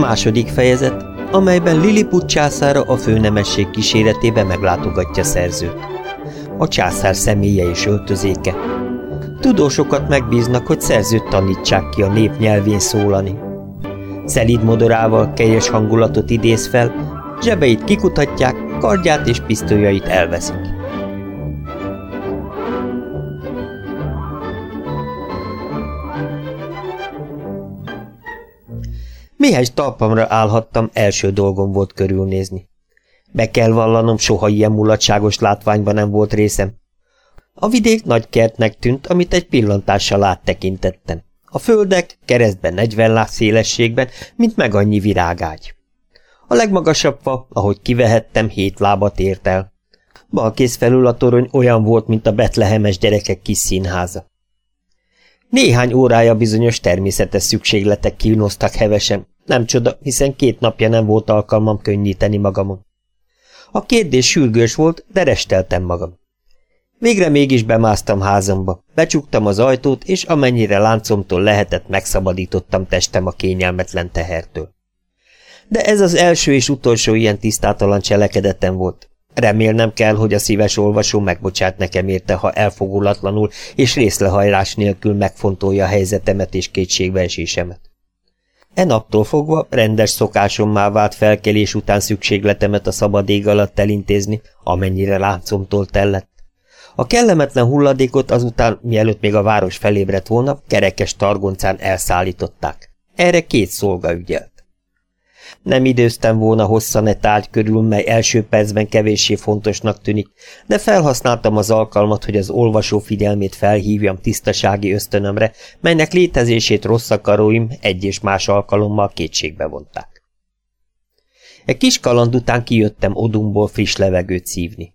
Második fejezet, amelyben Lilliput császára a főnemesség kíséretében meglátogatja szerzőt. A császár személye és öltözéke. Tudósokat megbíznak, hogy szerzőt tanítsák ki a nép nyelvén szólani. Szelíd modorával kelyes hangulatot idéz fel, zsebeit kikutatják, kardját és pisztolyait elveszik. Mihez talpamra állhattam, első dolgom volt körülnézni. Be kell vallanom, soha ilyen mulatságos látványban nem volt részem. A vidék nagy kertnek tűnt, amit egy pillantással áttekintettem. A földek keresztben negyven láb szélességben, mint meg annyi virágágy. A legmagasabb fa, ahogy kivehettem, hét lábat ért el. Balkész felül a torony olyan volt, mint a betlehemes gyerekek kis színháza. Néhány órája bizonyos természetes szükségletek kínoztak hevesen, nem csoda, hiszen két napja nem volt alkalmam könnyíteni magamon. A kérdés sürgős volt, de resteltem magam. Végre mégis bemásztam házamba, becsuktam az ajtót, és amennyire láncomtól lehetett, megszabadítottam testem a kényelmetlen tehertől. De ez az első és utolsó ilyen tisztátalan cselekedetem volt. Remélnem kell, hogy a szíves olvasó megbocsát nekem érte, ha elfogulatlanul és részlehajlás nélkül megfontolja a helyzetemet és kétségbeesésemet. E naptól fogva rendes szokásommá vált felkelés után szükségletemet a szabad ég alatt elintézni, amennyire láncomtól tellett. A kellemetlen hulladékot azután, mielőtt még a város felébredt volna, kerekes targoncán elszállították. Erre két szolga ügyelt. Nem időztem volna hosszan e tárgy körül, mely első percben kevéssé fontosnak tűnik, de felhasználtam az alkalmat, hogy az olvasó figyelmét felhívjam tisztasági ösztönömre, melynek létezését rossz akaróim egy és más alkalommal kétségbe vonták. Egy kis kaland után kijöttem odumból friss levegőt szívni.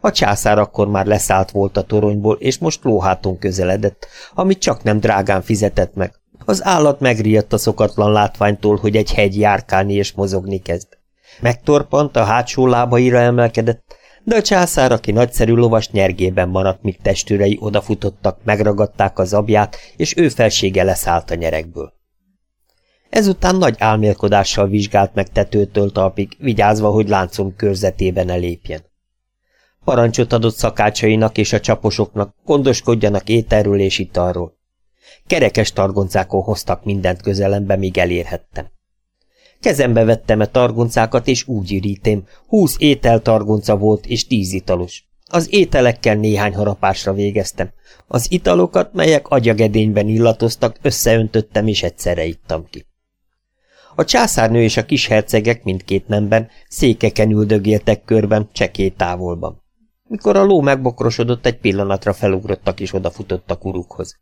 A császár akkor már leszállt volt a toronyból, és most lóháton közeledett, amit csak nem drágán fizetett meg, az állat megriadt a szokatlan látványtól, hogy egy hegy járkálni és mozogni kezd. Megtorpant, a hátsó lábaira emelkedett, de a császár, aki nagyszerű lovas nyergében maradt, míg testőrei odafutottak, megragadták az abját, és ő felsége leszállt a nyerekből. Ezután nagy álmélkodással vizsgált meg tetőtől talpig, vigyázva, hogy láncom körzetében elépjen. Parancsot adott szakácsainak és a csaposoknak, gondoskodjanak ételről és italról. Kerekes targoncákon hoztak mindent közelembe, míg elérhettem. Kezembe vettem a targoncákat, és úgy ürítém, húsz ételtargonca volt, és tíz italos. Az ételekkel néhány harapásra végeztem. Az italokat, melyek agyagedényben illatoztak, összeöntöttem, és egyszerre ittam ki. A császárnő és a kis hercegek mindkét nemben székeken üldögéltek körben, csekély távolban. Mikor a ló megbokrosodott, egy pillanatra felugrottak és odafutottak urukhoz.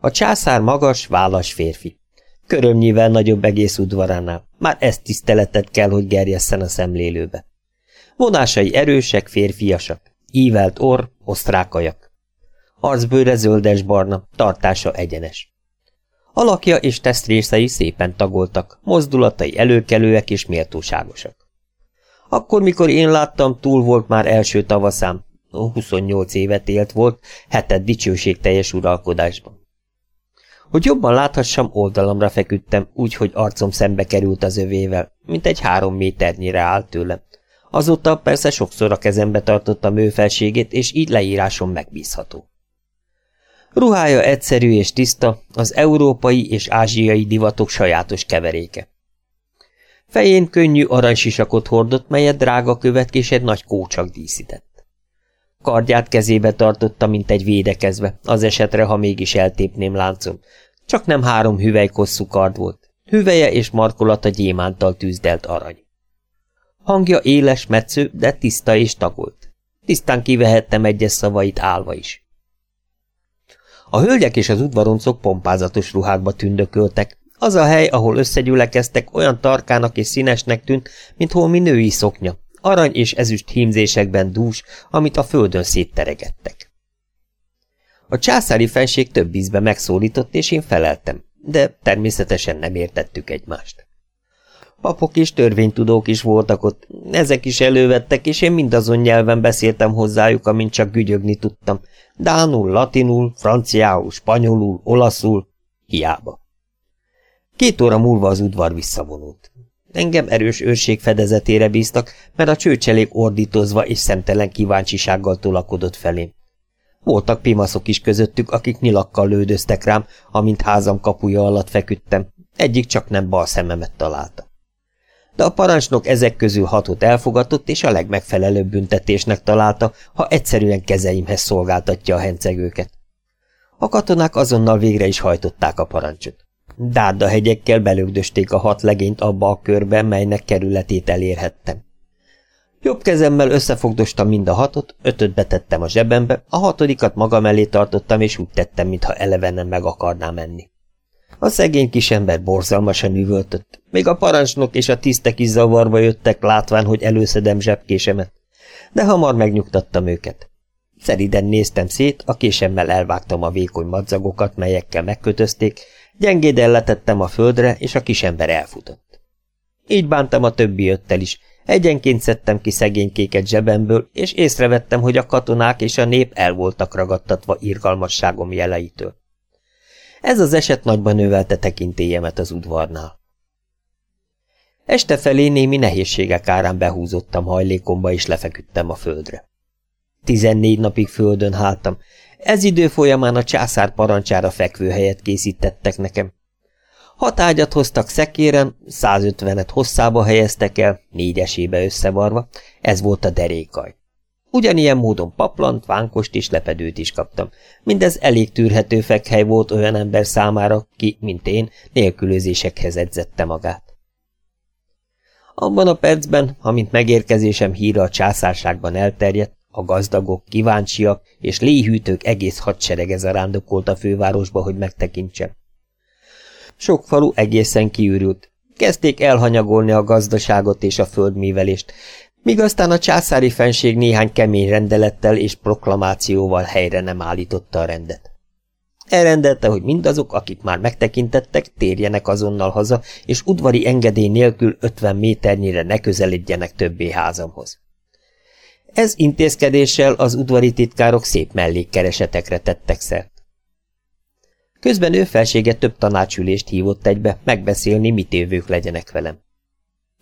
A császár magas, vállas férfi. Körömnyivel nagyobb egész udvaránál. Már ezt tiszteletet kell, hogy gerjesszen a szemlélőbe. Vonásai erősek, férfiasak. Ívelt orr, osztrákajak. Arcbőre zöldes-barna, tartása egyenes. Alakja és testrészei szépen tagoltak, mozdulatai előkelőek és méltóságosak. Akkor, mikor én láttam, túl volt már első tavaszám, 28 évet élt volt, heted dicsőségteljes uralkodásban. Hogy jobban láthassam, oldalamra feküdtem, úgy, hogy arcom szembe került az övével, mint egy három méternyire állt tőlem. Azóta persze sokszor a kezembe tartottam ő felségét, és így leírásom megbízható. Ruhája egyszerű és tiszta, az európai és ázsiai divatok sajátos keveréke. Fején könnyű aranysisakot hordott, melyet drága követ és egy nagy kócsak díszített. Kardját kezébe tartotta, mint egy védekezve, az esetre, ha mégis eltépném láncom. Csak nem három hüvelykosszú kard volt. Hüveje és markolata gyémántal tűzdelt arany. Hangja éles, metsző, de tiszta és tagolt. Tisztán kivehettem egyes szavait állva is. A hölgyek és az udvaroncok pompázatos ruhákba tündököltek. Az a hely, ahol összegyülekeztek, olyan tarkának és színesnek tűnt, mint holmi női szoknya, arany és ezüst hímzésekben dús, amit a földön szétteregettek. A császári fenség több ízbe megszólított, és én feleltem, de természetesen nem értettük egymást. Papok és törvénytudók is voltak ott, ezek is elővettek, és én mindazon nyelven beszéltem hozzájuk, amint csak gügyögni tudtam. Dánul, latinul, franciául, spanyolul, olaszul, hiába. Két óra múlva az udvar visszavonult. Engem erős őrség fedezetére bíztak, mert a csőcselék ordítozva és szemtelen kíváncsisággal tolakodott felém. Voltak pimaszok is közöttük, akik nyilakkal lődöztek rám, amint házam kapuja alatt feküdtem, egyik csak nem bal szememet találta. De a parancsnok ezek közül hatot elfogadott, és a legmegfelelőbb büntetésnek találta, ha egyszerűen kezeimhez szolgáltatja a hencegőket. A katonák azonnal végre is hajtották a parancsot. Dárda hegyekkel belögdösték a hat legényt abba a körbe, melynek kerületét elérhettem. Jobb kezemmel összefogdostam mind a hatot, ötöt betettem a zsebembe, a hatodikat magam elé tartottam, és úgy tettem, mintha elevenen meg akarná menni. A szegény kisember borzalmasan üvöltött, még a parancsnok és a tisztek is zavarba jöttek, látván, hogy előszedem zsebkésemet, de hamar megnyugtattam őket. Szeriden néztem szét, a késemmel elvágtam a vékony madzagokat, melyekkel megkötözték, gyengéden letettem a földre, és a kisember elfutott. Így bántam a többi öttel is, egyenként szedtem ki szegénykéket zsebemből, és észrevettem, hogy a katonák és a nép el voltak ragadtatva irgalmasságom jeleitől. Ez az eset nagyban növelte tekintélyemet az udvarnál. Este felé némi nehézségek árán behúzottam hajlékomba, és lefeküdtem a földre. Tizennégy napig földön háltam, ez idő folyamán a császár parancsára fekvőhelyet készítettek nekem. Hat ágyat hoztak szekéren, 150-et hosszába helyeztek el, négyesébe összevarva, ez volt a derékaj. Ugyanilyen módon paplant, vánkost és lepedőt is kaptam. Mindez elég tűrhető fekhely volt olyan ember számára, ki, mint én, nélkülözésekhez edzette magát. Abban a percben, amint megérkezésem híra a császárságban elterjedt, a gazdagok, kíváncsiak és léhűtők egész hadserege zarándokolt a fővárosba, hogy megtekintsem. Sok falu egészen kiürült. Kezdték elhanyagolni a gazdaságot és a földművelést, míg aztán a császári fenség néhány kemény rendelettel és proklamációval helyre nem állította a rendet. Elrendelte, hogy mindazok, akik már megtekintettek, térjenek azonnal haza, és udvari engedély nélkül 50 méternyire ne közelítjenek többé házamhoz. Ez intézkedéssel az udvari titkárok szép mellékkeresetekre tettek szert. Közben ő felsége több tanácsülést hívott egybe, megbeszélni, mit évők legyenek velem.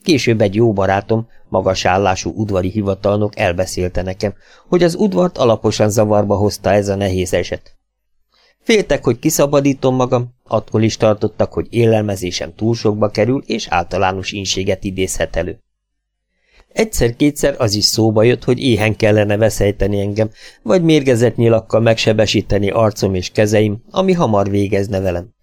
Később egy jó barátom, magas állású udvari hivatalnok elbeszélte nekem, hogy az udvart alaposan zavarba hozta ez a nehéz eset. Féltek, hogy kiszabadítom magam, attól is tartottak, hogy élelmezésem túl sokba kerül, és általános inséget idézhet elő. Egyszer-kétszer az is szóba jött, hogy éhen kellene veszejteni engem, vagy mérgezett nyilakkal megsebesíteni arcom és kezeim, ami hamar végezne velem.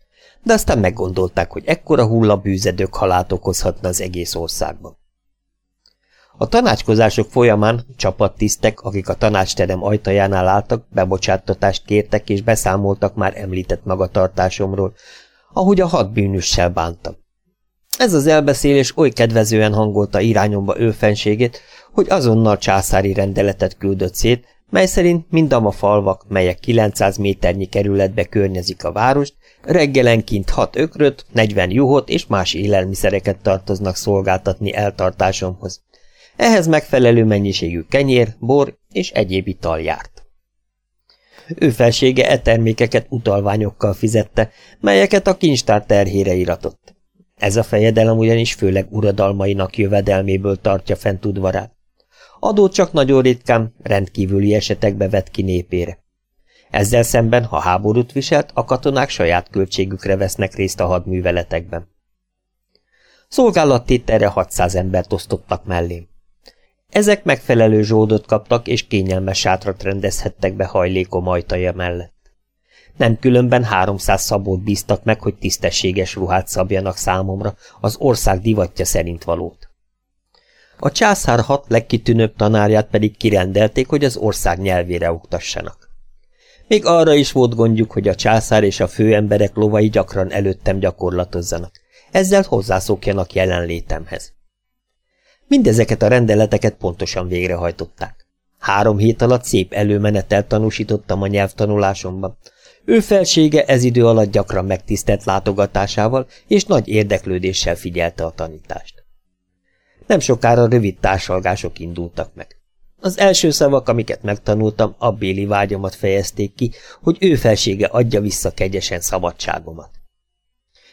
De aztán meggondolták, hogy ekkora hullabűzedők halált okozhatna az egész országban. A tanácskozások folyamán csapattisztek, akik a tanácsterem ajtajánál álltak, bebocsáttatást kértek és beszámoltak már említett magatartásomról, ahogy a hat bűnössel bántam. Ez az elbeszélés oly kedvezően hangolta irányomba ő hogy azonnal császári rendeletet küldött szét, mely szerint mindam a falvak, melyek 900 méternyi kerületbe környezik a várost, reggelenként 6 ökröt, 40 juhot és más élelmiszereket tartoznak szolgáltatni eltartásomhoz. Ehhez megfelelő mennyiségű kenyér, bor és egyéb ital járt. Ő felsége e termékeket utalványokkal fizette, melyeket a kincstár terhére iratott. Ez a fejedelem ugyanis főleg uradalmainak jövedelméből tartja fent udvarát. Adót csak nagyon ritkán, rendkívüli esetekbe vet ki népére. Ezzel szemben, ha háborút viselt, a katonák saját költségükre vesznek részt a hadműveletekben. erre 600 embert osztottak mellém. Ezek megfelelő zsódot kaptak, és kényelmes sátrat rendezhettek be hajlékom ajtaja mellett. Nem különben háromszáz szabót bíztak meg, hogy tisztességes ruhát szabjanak számomra, az ország divatja szerint valót. A császár hat legkitűnőbb tanárját pedig kirendelték, hogy az ország nyelvére oktassanak. Még arra is volt gondjuk, hogy a császár és a főemberek lovai gyakran előttem gyakorlatozzanak, ezzel hozzászokjanak jelenlétemhez. Mindezeket a rendeleteket pontosan végrehajtották. Három hét alatt szép előmenetel tanúsítottam a nyelvtanulásomban, ő felsége ez idő alatt gyakran megtisztelt látogatásával és nagy érdeklődéssel figyelte a tanítást. Nem sokára rövid társalgások indultak meg. Az első szavak, amiket megtanultam, abbéli vágyamat fejezték ki, hogy ő felsége adja vissza kegyesen szabadságomat.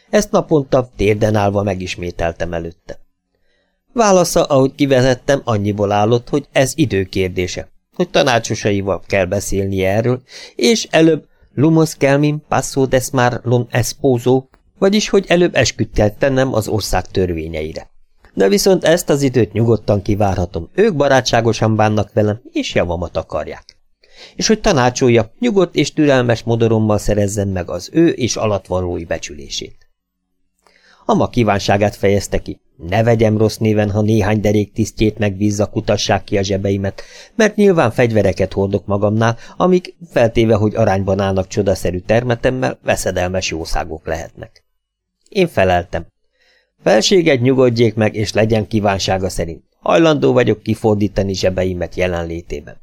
Ezt naponta térden állva megismételtem előtte. Válasza, ahogy kivezettem, annyiból állott, hogy ez időkérdése, hogy tanácsosaival kell beszélni erről, és előbb lumos kelmin passo desmar lon esposo, vagyis hogy előbb esküdt kell tennem az ország törvényeire. De viszont ezt az időt nyugodtan kivárhatom, ők barátságosan bánnak velem, és javamat akarják. És hogy tanácsolja, nyugodt és türelmes modorommal szerezzen meg az ő és alattvalói becsülését. Ama kívánságát fejezte ki, ne vegyem rossz néven, ha néhány derék tisztjét megbízza, kutassák ki a zsebeimet, mert nyilván fegyvereket hordok magamnál, amik, feltéve, hogy arányban állnak csodaszerű termetemmel, veszedelmes jószágok lehetnek. Én feleltem. Felséget nyugodjék meg, és legyen kívánsága szerint. Hajlandó vagyok kifordítani zsebeimet jelenlétében.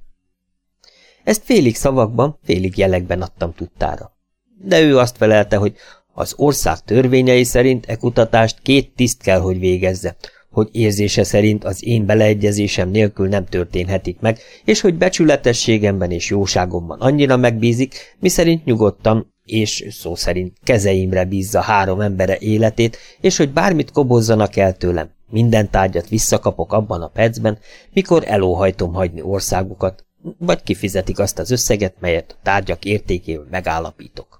Ezt félig szavakban, félig jelekben adtam tudtára. De ő azt felelte, hogy az ország törvényei szerint e kutatást két tiszt kell, hogy végezze, hogy érzése szerint az én beleegyezésem nélkül nem történhetik meg, és hogy becsületességemben és jóságomban annyira megbízik, miszerint nyugodtan és szó szerint kezeimre bízza három embere életét, és hogy bármit kobozzanak el tőlem, minden tárgyat visszakapok abban a percben, mikor elóhajtom hagyni országukat, vagy kifizetik azt az összeget, melyet a tárgyak értékével megállapítok.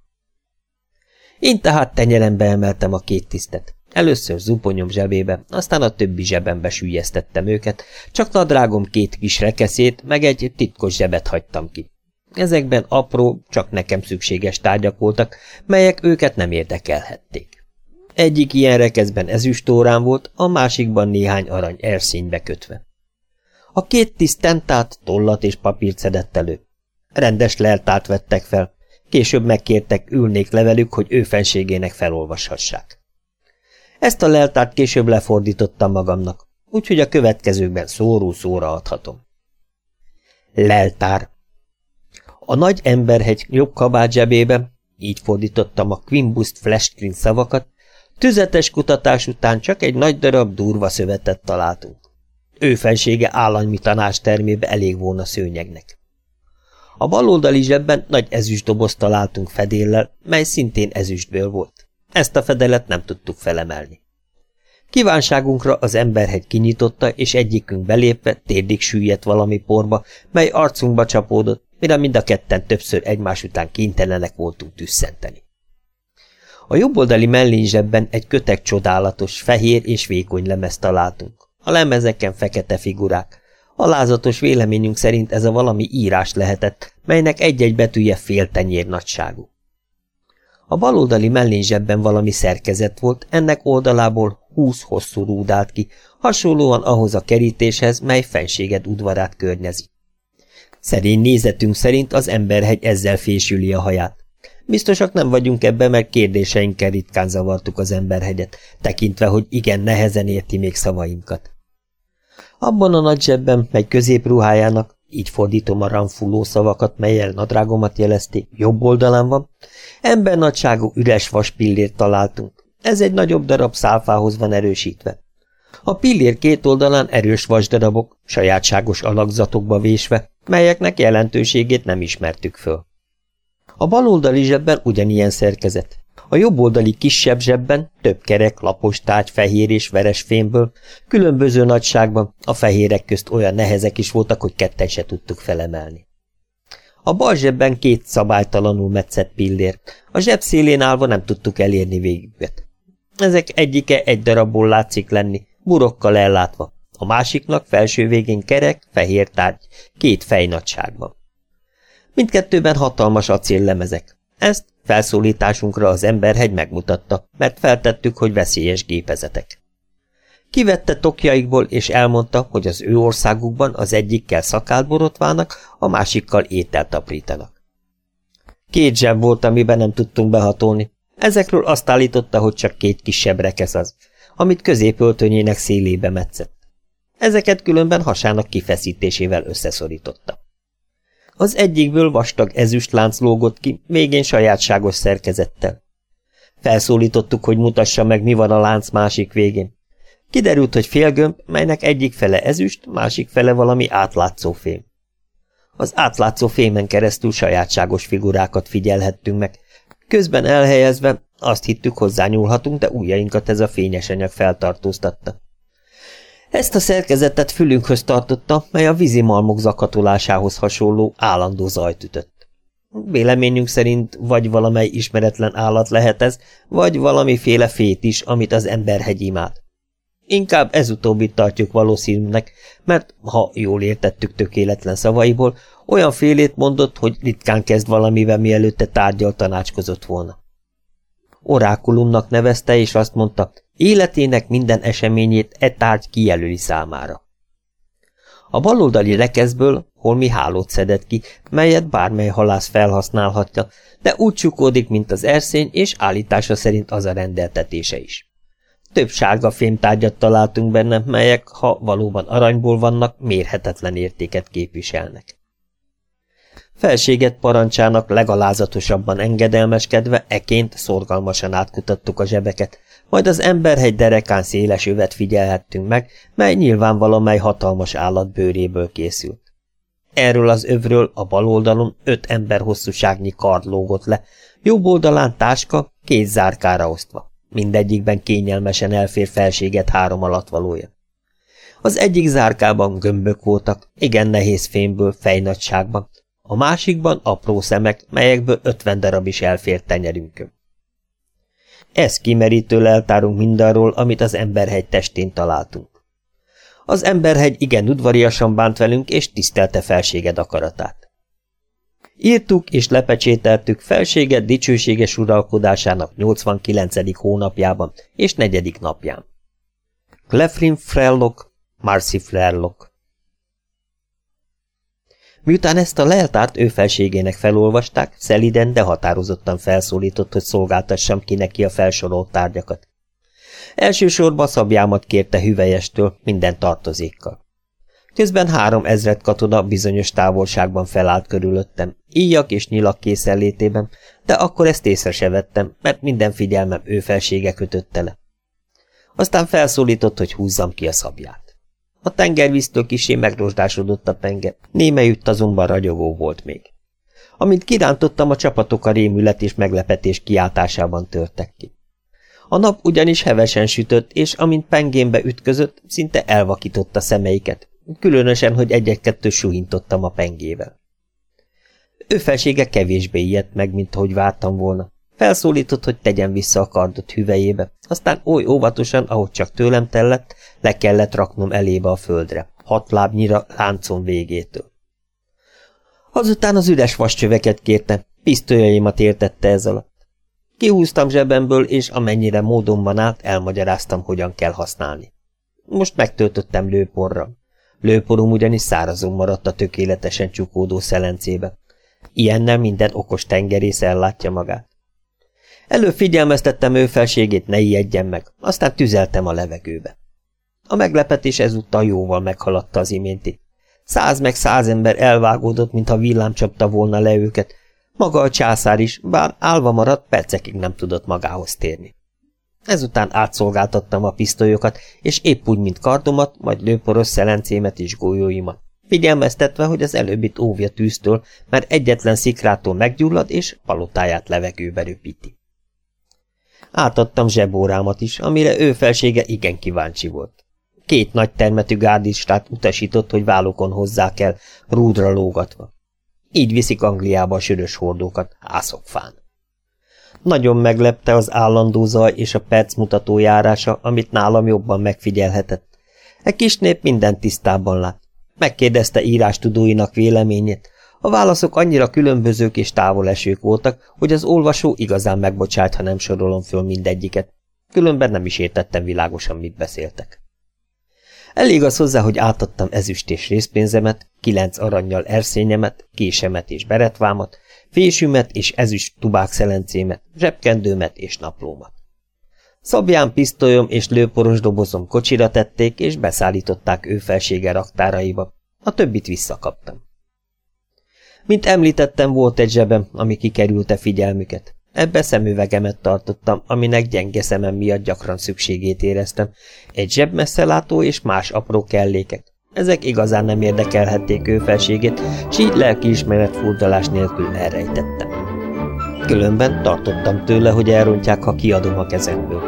Én tehát tenyerembe emeltem a két tisztet. Először zuponyom zsebébe, aztán a többi zsebembe sűjesztettem őket, csak nadrágom két kis rekeszét, meg egy titkos zsebet hagytam ki. Ezekben apró, csak nekem szükséges tárgyak voltak, melyek őket nem érdekelhették. Egyik ilyen rekeszben ezüstórán volt, a másikban néhány arany erszénybe kötve. A két tiszt tentát, tollat és papírt szedett elő. Rendes leltárt vettek fel, később megkértek, ülnék levelük, hogy ő fenségének felolvashassák. Ezt a leltárt később lefordítottam magamnak, úgyhogy a következőkben szóró szóra adhatom. Leltár a nagy emberhegy jobb kabát zsebébe, így fordítottam a Quimbust Flashcreen szavakat, tüzetes kutatás után csak egy nagy darab durva szövetet találtunk. Ő felsége állami tanás termébe elég volna szőnyegnek. A baloldali zsebben nagy ezüstdobozt találtunk fedéllel, mely szintén ezüstből volt. Ezt a fedelet nem tudtuk felemelni. Kívánságunkra az emberhegy kinyitotta, és egyikünk belépve térdig süllyedt valami porba, mely arcunkba csapódott, mire mind a ketten többször egymás után kénytelenek voltunk tüsszenteni. A jobboldali mellényzsebben egy kötek csodálatos, fehér és vékony lemez találtunk. A lemezeken fekete figurák. Alázatos véleményünk szerint ez a valami írás lehetett, melynek egy-egy betűje fél tenyér nagyságú. A baloldali mellényzsebben valami szerkezet volt, ennek oldalából húsz hosszú rúd állt ki, hasonlóan ahhoz a kerítéshez, mely fenséged udvarát környezi. Szerény nézetünk szerint az emberhegy ezzel fésüli a haját. Biztosak nem vagyunk ebbe, mert kérdéseinkkel ritkán zavartuk az emberhegyet, tekintve, hogy igen nehezen érti még szavainkat. Abban a nagy zsebben, mely középruhájának, így fordítom a ranfuló szavakat, melyel nadrágomat jelezték, jobb oldalán van, embernagyságú üres vaspillért találtunk. Ez egy nagyobb darab szálfához van erősítve. A pillér két oldalán erős vasdarabok, sajátságos alakzatokba vésve, melyeknek jelentőségét nem ismertük föl. A baloldali zsebben ugyanilyen szerkezet. A jobboldali kisebb zsebben több kerek, lapos tárgy, fehér és veres fémből, különböző nagyságban, a fehérek közt olyan nehezek is voltak, hogy ketten se tudtuk felemelni. A bal zsebben két szabálytalanul metszett pillér, a zseb szélén állva nem tudtuk elérni végüket. Ezek egyike egy darabból látszik lenni, burokkal ellátva, a másiknak felső végén kerek, fehér tárgy, két fejnagyságban. Mindkettőben hatalmas acéllemezek. Ezt felszólításunkra az emberhegy megmutatta, mert feltettük, hogy veszélyes gépezetek. Kivette tokjaikból, és elmondta, hogy az ő országukban az egyikkel szakált borotvának, a másikkal ételt aprítanak. Két zseb volt, amiben nem tudtunk behatolni. Ezekről azt állította, hogy csak két kisebb rekesz az, amit középöltönyének szélébe metszett. Ezeket különben hasának kifeszítésével összeszorította. Az egyikből vastag ezüstlánc lógott ki, végén sajátságos szerkezettel. Felszólítottuk, hogy mutassa meg, mi van a lánc másik végén. Kiderült, hogy félgömb, melynek egyik fele ezüst, másik fele valami átlátszó fém. Az átlátszó fémen keresztül sajátságos figurákat figyelhettünk meg, közben elhelyezve Azt hittük, hozzányúlhatunk, de ujjainkat ez a fényes anyag feltartóztatta. Ezt a szerkezetet fülünkhöz tartotta, mely a vízimalmok zakatolásához hasonló állandó zajt ütött. Véleményünk szerint vagy valamely ismeretlen állat lehet ez, vagy valamiféle fét is, amit az emberhegy imád. Inkább ez utóbbit tartjuk valószínűnek, mert ha jól értettük tökéletlen szavaiból, olyan félét mondott, hogy ritkán kezd valamivel, mielőtte tárgyal tanácskozott volna. Orákulumnak nevezte, és azt mondta, életének minden eseményét e tárgy kijelöli számára. A baloldali rekeszből holmi hálót szedett ki, melyet bármely halász felhasználhatja, de úgy csukódik, mint az erszény, és állítása szerint az a rendeltetése is. Több sárga fémtárgyat találtunk benne, melyek, ha valóban aranyból vannak, mérhetetlen értéket képviselnek. Felséget parancsának legalázatosabban engedelmeskedve eként szorgalmasan átkutattuk a zsebeket, majd az emberhegy derekán széles övet figyelhettünk meg, mely nyilván valamely hatalmas állat bőréből készült. Erről az övről a bal oldalon öt ember hosszúságnyi kard lógott le, jobb oldalán táska, két zárkára osztva. Mindegyikben kényelmesen elfér felséget három alatvalója. Az egyik zárkában gömbök voltak, igen nehéz fémből, fejnagyságban, a másikban apró szemek, melyekből ötven darab is elfért tenyerünkön. Ez kimerítő leltárunk mindarról, amit az emberhegy testén találtunk. Az emberhegy igen udvariasan bánt velünk, és tisztelte felséged akaratát. Írtuk és lepecsételtük felséged dicsőséges uralkodásának 89. hónapjában és negyedik napján. Clefrin Frellock, Marcy Frellock Miután ezt a leltárt ő felségének felolvasták, szeliden, de határozottan felszólított, hogy szolgáltassam ki neki a felsorolt tárgyakat. Elsősorban szabjámat kérte hüvelyestől, minden tartozékkal. Közben három ezred katona bizonyos távolságban felállt körülöttem, íjak és nyilak készenlétében, de akkor ezt észre se vettem, mert minden figyelmem ő felsége kötötte le. Aztán felszólított, hogy húzzam ki a szabját. A tengervíztől kisé megrosdásodott a penge, némelyütt azonban ragyogó volt még. Amint kirántottam, a csapatok a rémület és meglepetés kiáltásában törtek ki. A nap ugyanis hevesen sütött, és amint pengénbe ütközött, szinte elvakította szemeiket, különösen, hogy egyet-kettő suhintottam a pengével. Ő felsége kevésbé ijedt meg, mint ahogy vártam volna. Felszólított, hogy tegyen vissza a kardot hüvelyébe, aztán oly óvatosan, ahogy csak tőlem tellett, le kellett raknom elébe a földre, hat lábnyira láncon végétől. Azután az üres vascsöveket kérte, pisztolyaimat értette ez alatt. Kihúztam zsebemből, és amennyire módonban állt, elmagyaráztam, hogyan kell használni. Most megtöltöttem lőporral. Lőporom ugyanis szárazon maradt a tökéletesen csukódó szelencébe. Ilyennel minden okos tengerész ellátja magát. Előbb figyelmeztettem ő felségét, ne ijedjen meg, aztán tüzeltem a levegőbe. A meglepetés ezúttal jóval meghaladta az iménti. Száz meg száz ember elvágódott, mintha villám csapta volna le őket. Maga a császár is, bár álva maradt, percekig nem tudott magához térni. Ezután átszolgáltattam a pisztolyokat, és épp úgy, mint kardomat, majd lőporos szelencémet és golyóimat. Figyelmeztetve, hogy az előbbit óvja tűztől, mert egyetlen szikrától meggyullad, és palotáját levegőbe röpíti. Átadtam zsebórámat is, amire ő felsége igen kíváncsi volt. Két nagy termetű gárdistát utasított, hogy vállokon hozzá kell, rúdra lógatva. Így viszik Angliába a sörös hordókat, ászokfán. Nagyon meglepte az állandó zaj és a percmutató járása, amit nálam jobban megfigyelhetett. E kis nép minden tisztában lát. Megkérdezte írástudóinak véleményét, a válaszok annyira különbözők és távolesők voltak, hogy az olvasó igazán megbocsájt, ha nem sorolom föl mindegyiket. Különben nem is értettem világosan, mit beszéltek. Elég az hozzá, hogy átadtam ezüst és részpénzemet, kilenc aranyjal erszényemet, késemet és beretvámat, fésümet és ezüst tubák szelencémet, zsebkendőmet és naplómat. Szabján pisztolyom és lőporos dobozom kocsira tették, és beszállították ő felsége raktáraiba. A többit visszakaptam. Mint említettem, volt egy zsebem, ami kikerülte figyelmüket. Ebbe szemüvegemet tartottam, aminek gyenge szemem miatt gyakran szükségét éreztem. Egy zsebmesszelátó és más apró kellékek. Ezek igazán nem érdekelhették ő felségét, s így lelkiismeret furdalás nélkül elrejtettem. különben tartottam tőle, hogy elrontják, ha kiadom a kezemből.